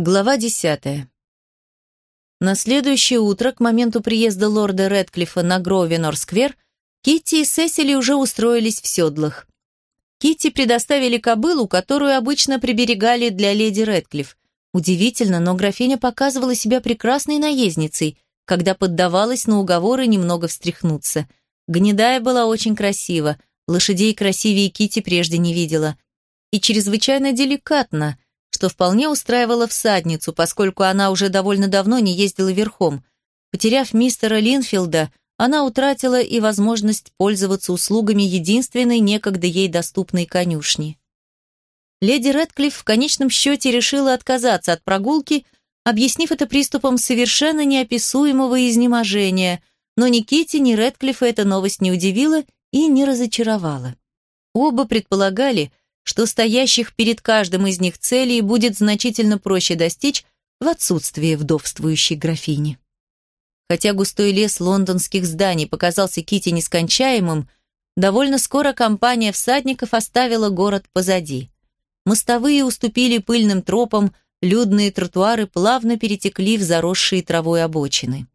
Глава десятая. На следующее утро, к моменту приезда лорда Редклифа на Гровенор-сквер, Китти и Сесили уже устроились в седлах. Китти предоставили кобылу, которую обычно приберегали для леди Редклифф. Удивительно, но графиня показывала себя прекрасной наездницей, когда поддавалась на уговоры немного встряхнуться. Гнедая была очень красива, лошадей красивее Кити прежде не видела. И чрезвычайно деликатно, что вполне устраивало всадницу, поскольку она уже довольно давно не ездила верхом. Потеряв мистера Линфилда, она утратила и возможность пользоваться услугами единственной некогда ей доступной конюшни. Леди Рэдклифф в конечном счете решила отказаться от прогулки, объяснив это приступом совершенно неописуемого изнеможения, но ни Китти, ни Рэдклиффа эта новость не удивила и не разочаровала. Оба предполагали, что стоящих перед каждым из них целей будет значительно проще достичь в отсутствии вдовствующей графини. Хотя густой лес лондонских зданий показался Кити нескончаемым, довольно скоро компания всадников оставила город позади. Мостовые уступили пыльным тропам, людные тротуары плавно перетекли в заросшие травой обочины.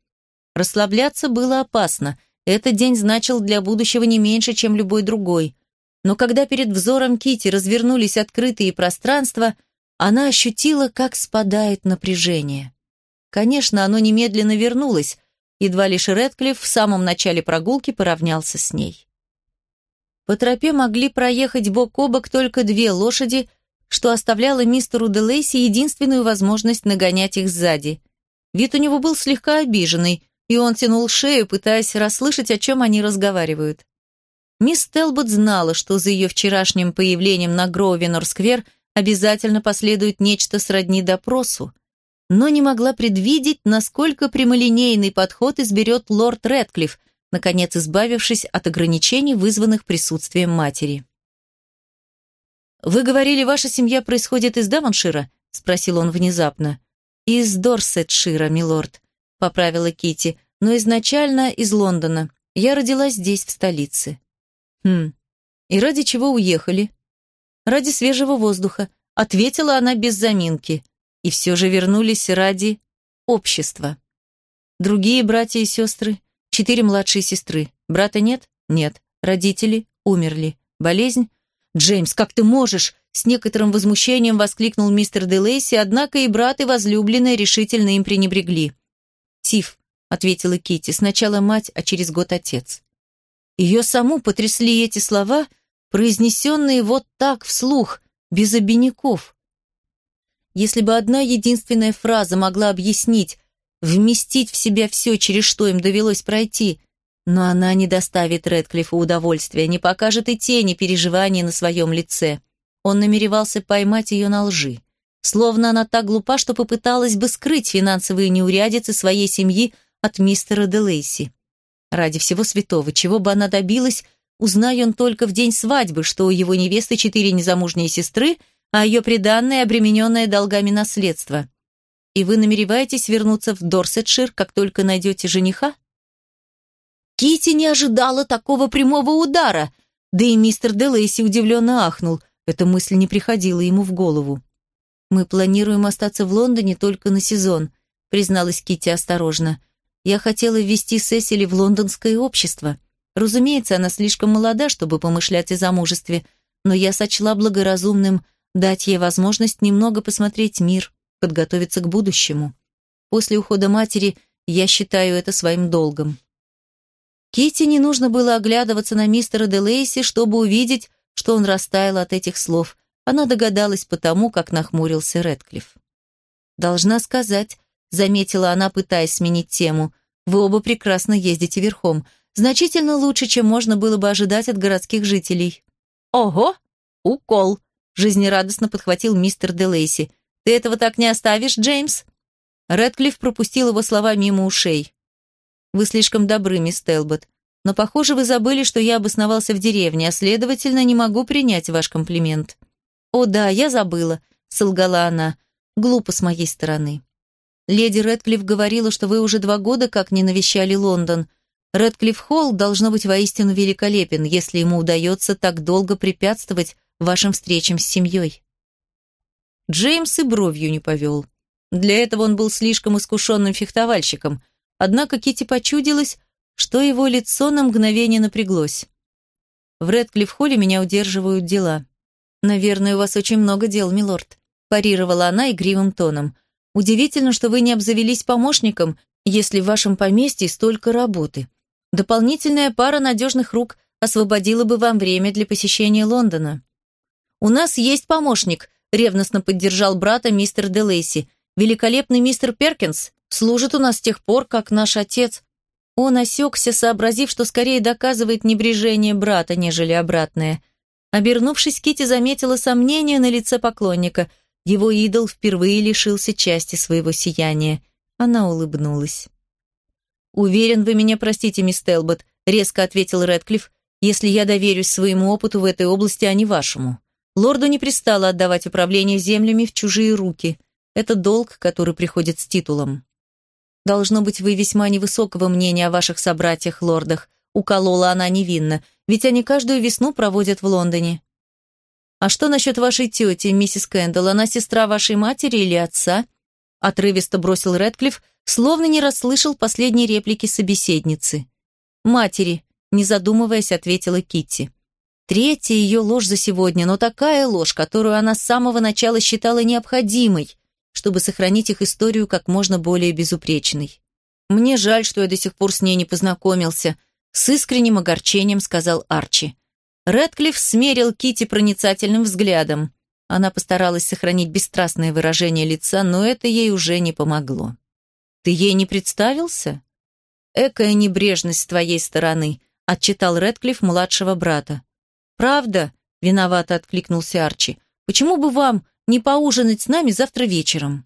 Расслабляться было опасно, этот день значил для будущего не меньше, чем любой другой но когда перед взором Кити развернулись открытые пространства, она ощутила, как спадает напряжение. Конечно, оно немедленно вернулось, едва лишь Рэдклифф в самом начале прогулки поравнялся с ней. По тропе могли проехать бок о бок только две лошади, что оставляло мистеру Делейси единственную возможность нагонять их сзади. Вид у него был слегка обиженный, и он тянул шею, пытаясь расслышать, о чем они разговаривают. Мисс Телбот знала, что за ее вчерашним появлением на Гроувенор-сквер обязательно последует нечто сродни допросу, но не могла предвидеть, насколько прямолинейный подход изберет лорд Рэдклифф, наконец избавившись от ограничений, вызванных присутствием матери. «Вы говорили, ваша семья происходит из Даваншира?» — спросил он внезапно. «Из Дорсетшира, милорд», — поправила Кити, «но изначально из Лондона. Я родилась здесь, в столице». Хм. И ради чего уехали? Ради свежего воздуха, ответила она без заминки. И все же вернулись ради общества. Другие братья и сестры, четыре младшие сестры. Брата нет? Нет. Родители умерли. Болезнь? Джеймс, как ты можешь? С некоторым возмущением воскликнул мистер Делейси, однако и брат, и возлюбленная решительно им пренебрегли. «Тиф», — ответила Кити, сначала мать, а через год отец. Ее саму потрясли эти слова, произнесенные вот так вслух, без обиняков. Если бы одна единственная фраза могла объяснить, вместить в себя все, через что им довелось пройти, но она не доставит Рэдклиффу удовольствия, не покажет и тени переживаний на своем лице. Он намеревался поймать ее на лжи. Словно она так глупа, что попыталась бы скрыть финансовые неурядицы своей семьи от мистера Делейси. Ради всего святого, чего бы она добилась, узнай он только в день свадьбы, что у его невесты четыре незамужние сестры, а ее приданное, обремененное долгами наследство. И вы намереваетесь вернуться в Дорсетшир, как только найдете жениха? Кити не ожидала такого прямого удара, да и мистер Делейси удивленно ахнул. Эта мысль не приходила ему в голову. «Мы планируем остаться в Лондоне только на сезон», призналась Кити осторожно. Я хотела ввести Сесили в лондонское общество. Разумеется, она слишком молода, чтобы помышлять о замужестве, но я сочла благоразумным дать ей возможность немного посмотреть мир, подготовиться к будущему. После ухода матери я считаю это своим долгом. Кити не нужно было оглядываться на мистера Делейси, чтобы увидеть, что он растаял от этих слов. Она догадалась потому, как нахмурился Рэдклифф. «Должна сказать, заметила она, пытаясь сменить тему. Вы оба прекрасно ездите верхом. Значительно лучше, чем можно было бы ожидать от городских жителей. Ого! Укол! Жизнерадостно подхватил мистер Делейси. Ты этого так не оставишь, Джеймс? Рэдклифф пропустил его слова мимо ушей. Вы слишком добры, мисс Телбот. Но, похоже, вы забыли, что я обосновался в деревне, а, следовательно, не могу принять ваш комплимент. О да, я забыла, солгала она. Глупо с моей стороны. Леди Рэдклифф говорила, что вы уже два года как не навещали Лондон. Рэдклифф Холл должно быть воистину великолепен, если ему удается так долго препятствовать вашим встречам с семьей. Джеймс и бровью не повел. Для этого он был слишком искушенным фехтовальщиком. Однако Кити почудилось, что его лицо на мгновение напряглось. В Редклифф-холле меня удерживают дела. Наверное, у вас очень много дел, милорд, парировала она игривым тоном. Удивительно, что вы не обзавелись помощником, если в вашем поместье столько работы. Дополнительная пара надежных рук освободила бы вам время для посещения Лондона. У нас есть помощник, ревностно поддержал брата мистер Делейси. Великолепный мистер Перкинс служит у нас с тех пор, как наш отец он осекся, сообразив, что скорее доказывает небрежение брата, нежели обратное. Обернувшись, Кити заметила сомнение на лице поклонника. Его идол впервые лишился части своего сияния. Она улыбнулась. «Уверен, вы меня простите, мисс Телбот», — резко ответил Рэдклифф, «если я доверюсь своему опыту в этой области, а не вашему. Лорду не пристало отдавать управление землями в чужие руки. Это долг, который приходит с титулом». Должно быть, вы весьма невысокого мнения о ваших собратьях-лордах, уколола она невинно, ведь они каждую весну проводят в Лондоне. А что насчет вашей тети, миссис Кэндалл? Она сестра вашей матери или отца? Отрывисто бросил Рэдклифф, словно не расслышал последней реплики собеседницы. Матери, не задумываясь, ответила Китти. Третья ее ложь за сегодня, но такая ложь, которую она с самого начала считала необходимой чтобы сохранить их историю как можно более безупречной. «Мне жаль, что я до сих пор с ней не познакомился», с искренним огорчением сказал Арчи. Рэдклифф смерил Кити проницательным взглядом. Она постаралась сохранить бесстрастное выражение лица, но это ей уже не помогло. «Ты ей не представился?» «Экая небрежность с твоей стороны», — отчитал Рэдклифф младшего брата. «Правда?» — виновато откликнулся Арчи. «Почему бы вам не поужинать с нами завтра вечером?»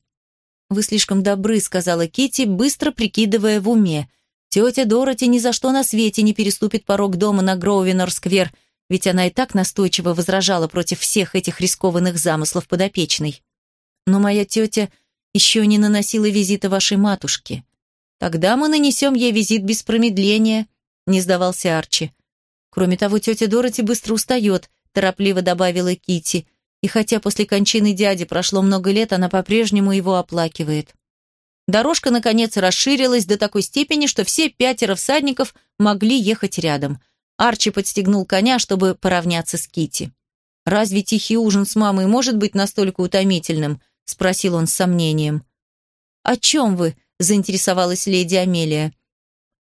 «Вы слишком добры», — сказала Кити, быстро прикидывая в уме. «Тетя Дороти ни за что на свете не переступит порог дома на Гроувенор-сквер, ведь она и так настойчиво возражала против всех этих рискованных замыслов подопечной. Но моя тетя еще не наносила визита вашей матушке. Тогда мы нанесем ей визит без промедления», — не сдавался Арчи. «Кроме того, тетя Дороти быстро устает», — торопливо добавила Кити. И хотя после кончины дяди прошло много лет, она по-прежнему его оплакивает. Дорожка, наконец, расширилась до такой степени, что все пятеро всадников могли ехать рядом. Арчи подстегнул коня, чтобы поравняться с Кити. «Разве тихий ужин с мамой может быть настолько утомительным?» – спросил он с сомнением. «О чем вы?» – заинтересовалась леди Амелия.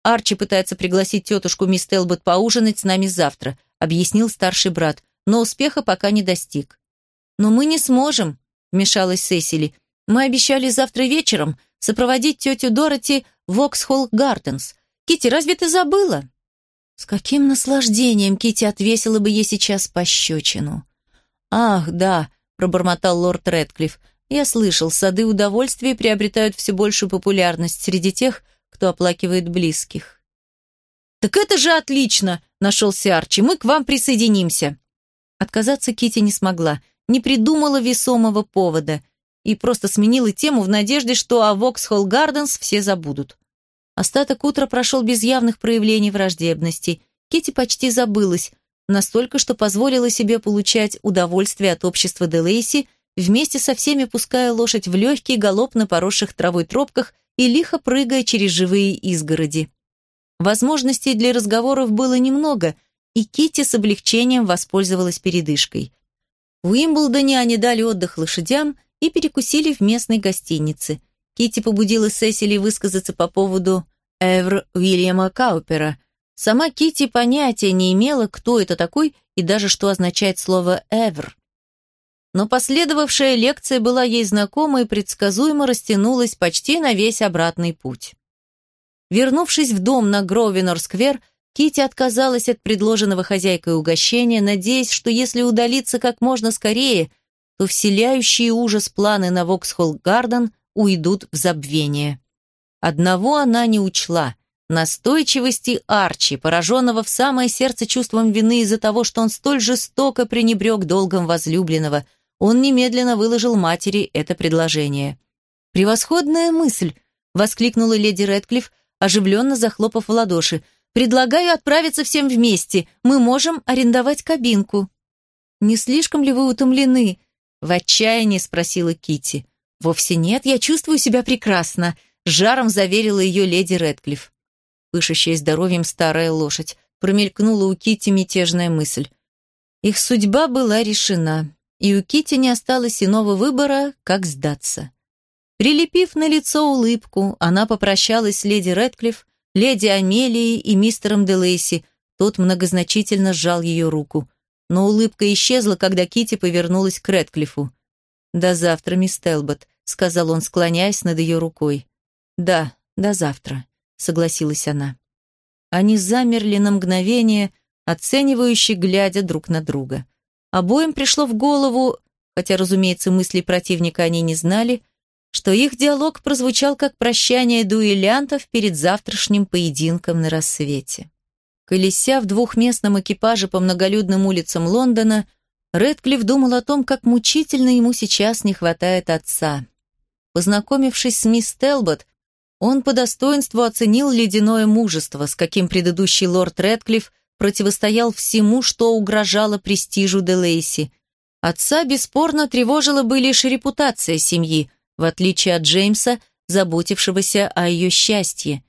«Арчи пытается пригласить тетушку мисс Телбот поужинать с нами завтра», – объяснил старший брат, но успеха пока не достиг. «Но мы не сможем», — вмешалась Сесили. «Мы обещали завтра вечером сопроводить тетю Дороти в Оксхолл Гарденс. Кити, разве ты забыла?» С каким наслаждением Кити отвесила бы ей сейчас пощечину. «Ах, да», — пробормотал лорд Рэдклифф. «Я слышал, сады удовольствия приобретают все большую популярность среди тех, кто оплакивает близких». «Так это же отлично!» — нашелся Арчи. «Мы к вам присоединимся». Отказаться Кити не смогла не придумала весомого повода и просто сменила тему в надежде, что о Воксхолл Гарденс все забудут. Остаток утра прошел без явных проявлений враждебности. Кити почти забылась, настолько, что позволила себе получать удовольствие от общества Делейси, вместе со всеми пуская лошадь в легкий галоп на поросших травой тропках и лихо прыгая через живые изгороди. Возможностей для разговоров было немного, и Кити с облегчением воспользовалась передышкой. В Уимблдоне они дали отдых лошадям и перекусили в местной гостинице. Кити побудила Сесили высказаться по поводу Эвр Уильяма Каупера. Сама Кити понятия не имела, кто это такой и даже что означает слово «эвр». Но последовавшая лекция была ей знакома и предсказуемо растянулась почти на весь обратный путь. Вернувшись в дом на Гровенор-сквер, Кити отказалась от предложенного хозяйкой угощения, надеясь, что если удалиться как можно скорее, то вселяющие ужас планы на Воксхолл Гарден уйдут в забвение. Одного она не учла – настойчивости Арчи, пораженного в самое сердце чувством вины из-за того, что он столь жестоко пренебрег долгом возлюбленного. Он немедленно выложил матери это предложение. «Превосходная мысль!» – воскликнула леди Рэдклифф, оживленно захлопав в ладоши – Предлагаю отправиться всем вместе. Мы можем арендовать кабинку». «Не слишком ли вы утомлены?» В отчаянии спросила Кити. «Вовсе нет, я чувствую себя прекрасно», — жаром заверила ее леди Рэдклифф. Пышущая здоровьем старая лошадь. Промелькнула у Кити мятежная мысль. Их судьба была решена, и у Кити не осталось иного выбора, как сдаться. Прилепив на лицо улыбку, она попрощалась с леди Рэдклифф, леди Амелией и мистером Делейси. Тот многозначительно сжал ее руку. Но улыбка исчезла, когда Кити повернулась к Рэдклиффу. «До завтра, мисс Телбот», — сказал он, склоняясь над ее рукой. «Да, до завтра», — согласилась она. Они замерли на мгновение, оценивающе глядя друг на друга. Обоим пришло в голову, хотя, разумеется, мысли противника они не знали, что их диалог прозвучал как прощание дуэлянтов перед завтрашним поединком на рассвете. Колеся в двухместном экипаже по многолюдным улицам Лондона, Рэдклифф думал о том, как мучительно ему сейчас не хватает отца. Познакомившись с мисс Телбот, он по достоинству оценил ледяное мужество, с каким предыдущий лорд Рэдклифф противостоял всему, что угрожало престижу Делейси. Отца бесспорно тревожила бы лишь репутация семьи, в отличие от Джеймса, заботившегося о ее счастье.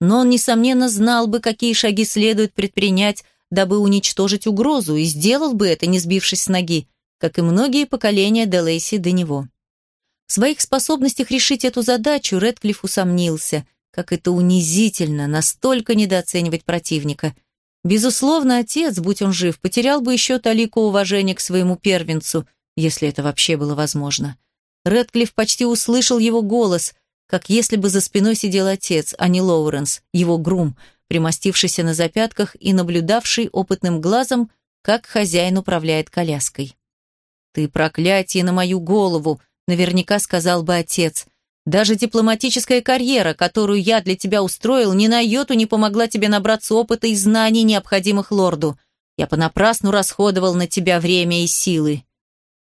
Но он, несомненно, знал бы, какие шаги следует предпринять, дабы уничтожить угрозу, и сделал бы это, не сбившись с ноги, как и многие поколения Делейси до него. В своих способностях решить эту задачу Редклифф усомнился, как это унизительно, настолько недооценивать противника. Безусловно, отец, будь он жив, потерял бы еще толику уважения к своему первенцу, если это вообще было возможно. Редклифф почти услышал его голос, как если бы за спиной сидел отец, а не Лоуренс, его грум – примостившийся на запятках и наблюдавший опытным глазом, как хозяин управляет коляской. «Ты проклятие на мою голову», — наверняка сказал бы отец. «Даже дипломатическая карьера, которую я для тебя устроил, ни на йоту не помогла тебе набраться опыта и знаний, необходимых лорду. Я понапрасну расходовал на тебя время и силы».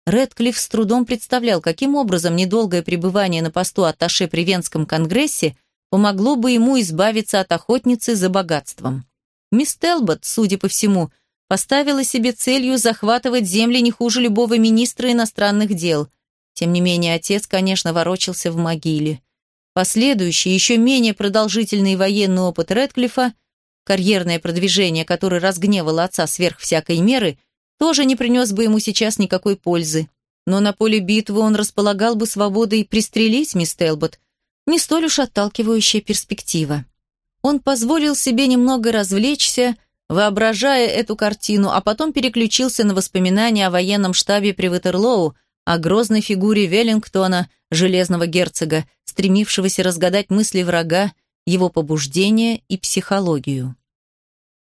Редклифф с трудом представлял, каким образом недолгое пребывание на посту атташе при Венском конгрессе – помогло бы ему избавиться от охотницы за богатством. Мисс Телбот, судя по всему, поставила себе целью захватывать земли не хуже любого министра иностранных дел. Тем не менее, отец, конечно, ворочался в могиле. Последующий, еще менее продолжительный военный опыт Рэдклиффа, карьерное продвижение, которое разгневало отца сверх всякой меры, тоже не принес бы ему сейчас никакой пользы. Но на поле битвы он располагал бы свободой пристрелить мисс Телбот, не столь уж отталкивающая перспектива. Он позволил себе немного развлечься, воображая эту картину, а потом переключился на воспоминания о военном штабе при Ватерлоу, о грозной фигуре Веллингтона, железного герцога, стремившегося разгадать мысли врага, его побуждения и психологию.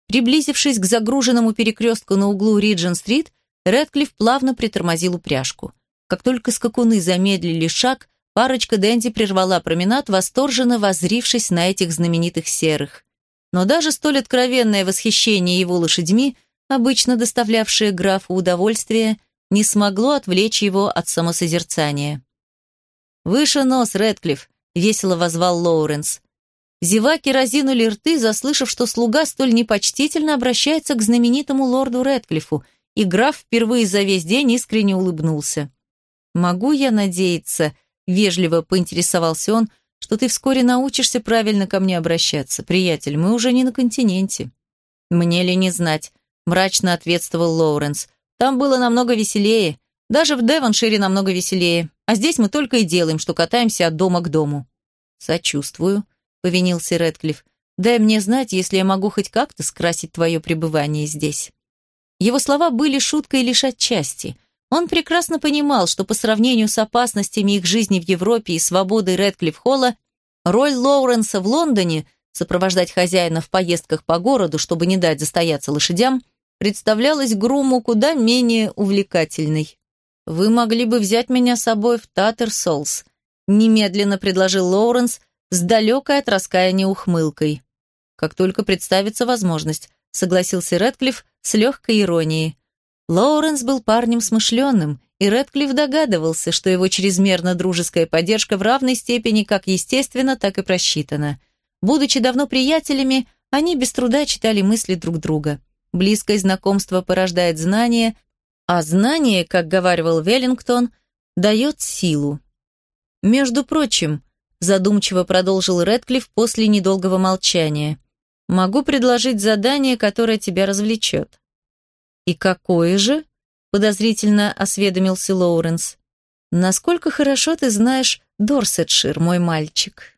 Приблизившись к загруженному перекрестку на углу Риджин-стрит, Рэдклифф плавно притормозил упряжку. Как только скакуны замедлили шаг, Парочка Дэнди прервала променад, восторженно возрившись на этих знаменитых серых. Но даже столь откровенное восхищение его лошадьми, обычно доставлявшее графу удовольствие, не смогло отвлечь его от самосозерцания. «Выше нос, Рэдклифф!» — весело возвал Лоуренс. Зеваки разинули рты, заслышав, что слуга столь непочтительно обращается к знаменитому лорду Рэдклиффу, и граф впервые за весь день искренне улыбнулся. «Могу я надеяться?» Вежливо поинтересовался он, что ты вскоре научишься правильно ко мне обращаться. Приятель, мы уже не на континенте. Мне ли не знать, мрачно ответствовал Лоуренс. Там было намного веселее. Даже в Девоншире намного веселее. А здесь мы только и делаем, что катаемся от дома к дому. Сочувствую, повинился Редклифф. Дай мне знать, если я могу хоть как-то скрасить твое пребывание здесь. Его слова были шуткой лишь отчасти. Он прекрасно понимал, что по сравнению с опасностями их жизни в Европе и свободой Рэдклифф-Холла, роль Лоуренса в Лондоне, сопровождать хозяина в поездках по городу, чтобы не дать застояться лошадям, представлялась Груму куда менее увлекательной. «Вы могли бы взять меня с собой в Таттерсолс», немедленно предложил Лоуренс с далекой от раскаяния ухмылкой. «Как только представится возможность», согласился Рэдклифф с легкой иронией. Лоуренс был парнем смышленым, и Рэдклифф догадывался, что его чрезмерно дружеская поддержка в равной степени как естественна, так и просчитана. Будучи давно приятелями, они без труда читали мысли друг друга. Близкое знакомство порождает знание, а знание, как говаривал Веллингтон, дает силу. Между прочим, задумчиво продолжил Рэдклифф после недолгого молчания, могу предложить задание, которое тебя развлечет. И какое же? подозрительно осведомился Лоуренс. Насколько хорошо ты знаешь Дорсетшир, мой мальчик?